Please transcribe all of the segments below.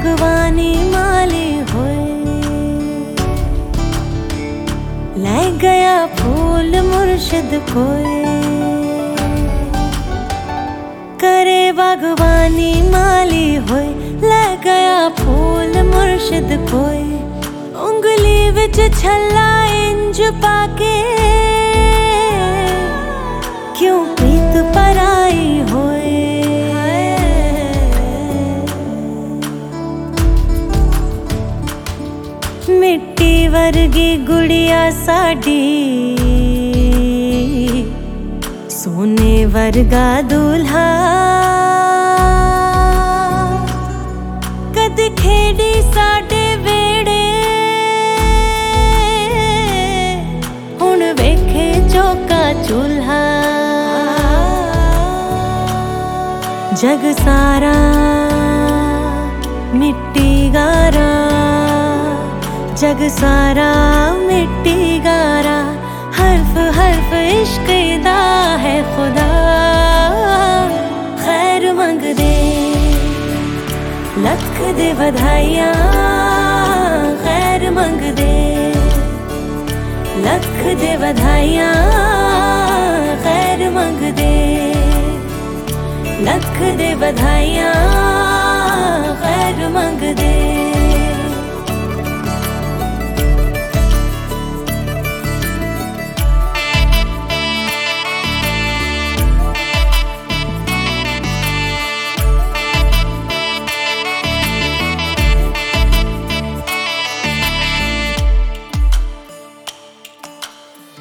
बागवानी माली होए। ले गया फूल मुर्शिद कोए करे बागवानी माली होए। ले गया फूल मुर्शिद कोए उंगली विच छल्ला इंज पाके ਮਿੱਟੀ ਵਰਗੀ ਗੁੜੀਆ ਸਾਡੀ ਸੋਨੇ ਵਰਗਾ ਦੁਲਹਾ ਕਦ ਖੇਡੀ ਸਾਡੇ ਵੇੜੇ ਹੁਣ ਵੇਖੇ ਚੌਕਾ ਚੁੱਲ੍ਹਾ ਜਗ ਸਾਰਾ ਮਿੱਟੀ ਗਾਰਾ जग सारा मिट्टी गारा हर्फ हर्फ इश्क दा है खुदा। खैर मंग दे लख दे बधाइयां खैर मंग दे। लख दे बधाइयां खैर मंग दे। लख दे बधाइयां खैर मंग दे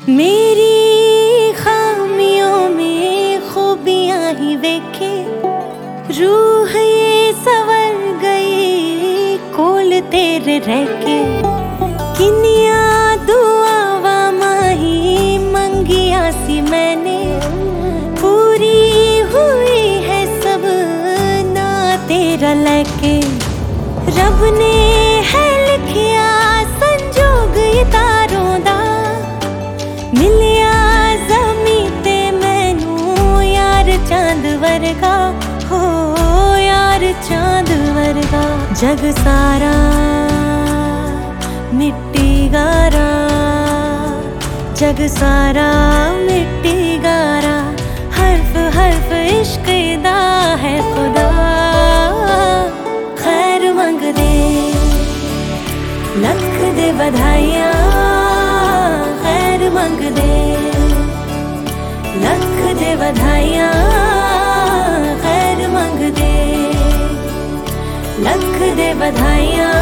मेरी खामियों में खूबियाँ ही देखे। रूह ये सवर गई कोल तेरे रह के किनिया दुआवा माही, मंगिया सी मैंने। पूरी हुई है सब, ना तेरा लेके। रब ने है लिखिया, संजोग जग सारा मिट्टी गारा। जग सारा मिट्टी गारा। हर्फ हर्फ इश्क दा है खुदा। खैर मंग दे लख दे बधाइया। खैर मंग दे लख दे बधाइया। दे बधाइयाँ।